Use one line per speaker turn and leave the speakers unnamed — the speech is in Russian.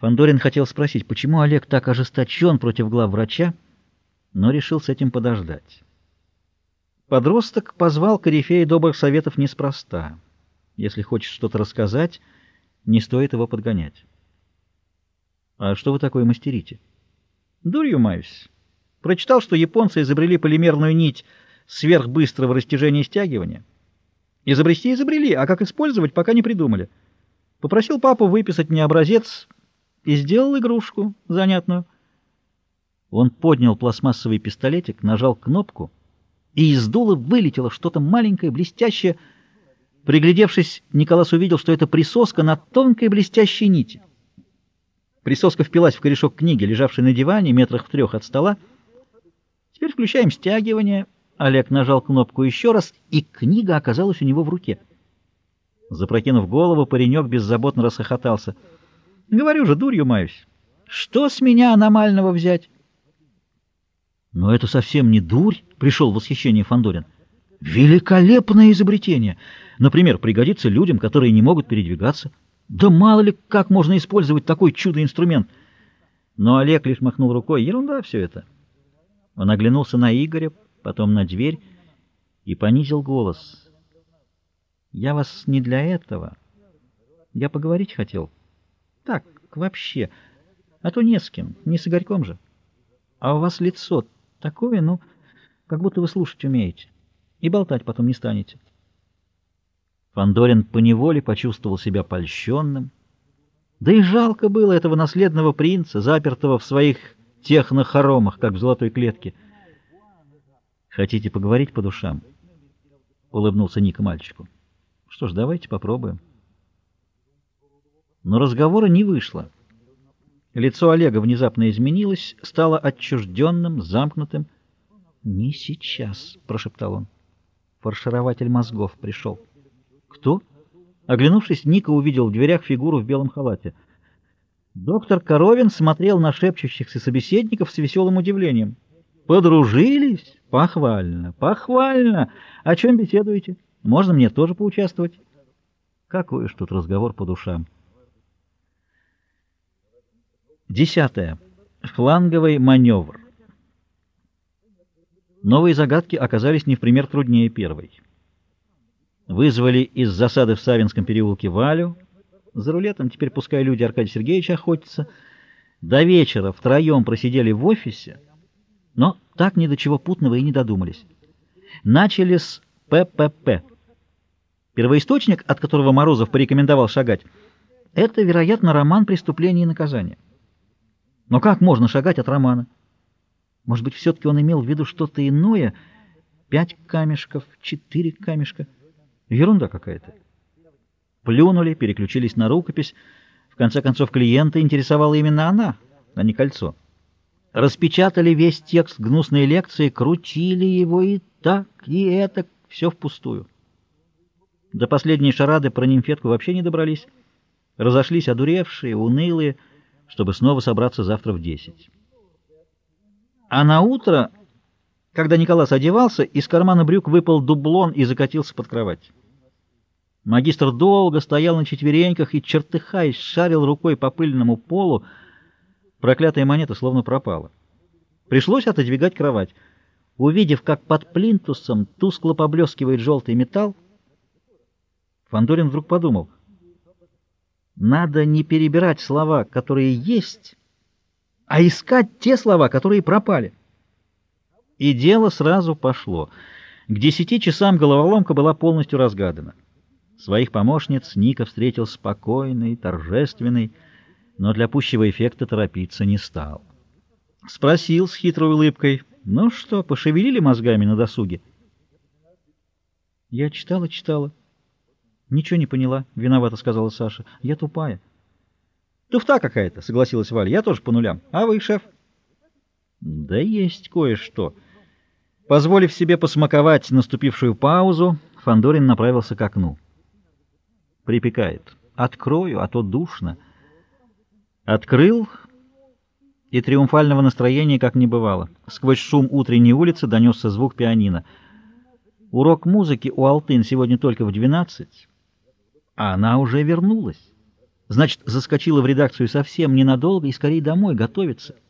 Фандорин хотел спросить, почему Олег так ожесточен против глав врача, но решил с этим подождать. Подросток позвал корифея добрых советов неспроста. Если хочешь что-то рассказать, не стоит его подгонять. «А что вы такое мастерите?» «Дурью маюсь. Прочитал, что японцы изобрели полимерную нить сверхбыстрого растяжения и стягивания. Изобрести изобрели, а как использовать, пока не придумали. Попросил папу выписать мне образец и сделал игрушку занятную. Он поднял пластмассовый пистолетик, нажал кнопку, и из дула вылетело что-то маленькое, блестящее. Приглядевшись, Николас увидел, что это присоска на тонкой блестящей нити. Присоска впилась в корешок книги, лежавшей на диване, метрах в трех от стола. Теперь включаем стягивание. Олег нажал кнопку еще раз, и книга оказалась у него в руке. Запрокинув голову, паренек беззаботно расхохотался — Говорю же, дурью маюсь. Что с меня аномального взять? Но это совсем не дурь, пришел в восхищение Фандорин. Великолепное изобретение. Например, пригодится людям, которые не могут передвигаться. Да мало ли, как можно использовать такой чудо-инструмент. Но Олег лишь махнул рукой. Ерунда все это. Он оглянулся на Игоря, потом на дверь и понизил голос. «Я вас не для этого. Я поговорить хотел». Так, вообще. А то не с кем, не с Игорьком же. А у вас лицо такое, ну, как будто вы слушать умеете. И болтать потом не станете. Фандорин поневоле почувствовал себя польщенным. Да и жалко было этого наследного принца, запертого в своих технохоромах, как в золотой клетке. «Хотите поговорить по душам?» — улыбнулся Ника мальчику. «Что ж, давайте попробуем». Но разговора не вышло. Лицо Олега внезапно изменилось, стало отчужденным, замкнутым. «Не сейчас», — прошептал он. «Фарширователь мозгов пришел». «Кто?» Оглянувшись, Ника увидел в дверях фигуру в белом халате. Доктор Коровин смотрел на шепчущихся собеседников с веселым удивлением. «Подружились? Похвально, похвально! О чем беседуете? Можно мне тоже поучаствовать?» «Какой уж тут разговор по душам!» Десятое. Фланговый маневр. Новые загадки оказались не в пример труднее первой. Вызвали из засады в Савинском переулке Валю. За рулетом теперь пускай люди Аркадия Сергеевича охотятся. До вечера втроем просидели в офисе, но так ни до чего путного и не додумались. Начали с ППП. Первоисточник, от которого Морозов порекомендовал шагать, это, вероятно, роман «Преступление и наказание». Но как можно шагать от романа? Может быть, все-таки он имел в виду что-то иное? Пять камешков, четыре камешка. Ерунда какая-то. Плюнули, переключились на рукопись. В конце концов, клиента интересовала именно она, а не кольцо. Распечатали весь текст гнусной лекции, крутили его и так, и это, все впустую. До последней шарады про нимфетку вообще не добрались. Разошлись одуревшие, унылые, чтобы снова собраться завтра в десять. А на утро, когда Николас одевался, из кармана брюк выпал дублон и закатился под кровать. Магистр долго стоял на четвереньках и, чертыхаясь, шарил рукой по пыльному полу. Проклятая монета словно пропала. Пришлось отодвигать кровать. Увидев, как под плинтусом тускло поблескивает желтый металл, Фандорин вдруг подумал — надо не перебирать слова, которые есть, а искать те слова, которые пропали. И дело сразу пошло. К десяти часам головоломка была полностью разгадана. Своих помощниц Ника встретил спокойный, торжественный, но для пущего эффекта торопиться не стал. Спросил с хитрой улыбкой, ну что, пошевелили мозгами на досуге? Я читала, читала. «Ничего не поняла», — виновата сказала Саша. «Я тупая». «Туфта какая-то», — согласилась Валя. «Я тоже по нулям. А вы, шеф?» «Да есть кое-что». Позволив себе посмаковать наступившую паузу, Фандорин направился к окну. «Припекает. Открою, а то душно». Открыл, и триумфального настроения как не бывало. Сквозь шум утренней улицы донесся звук пианино. Урок музыки у Алтын сегодня только в двенадцать. А она уже вернулась. Значит, заскочила в редакцию совсем ненадолго и скорее домой готовится.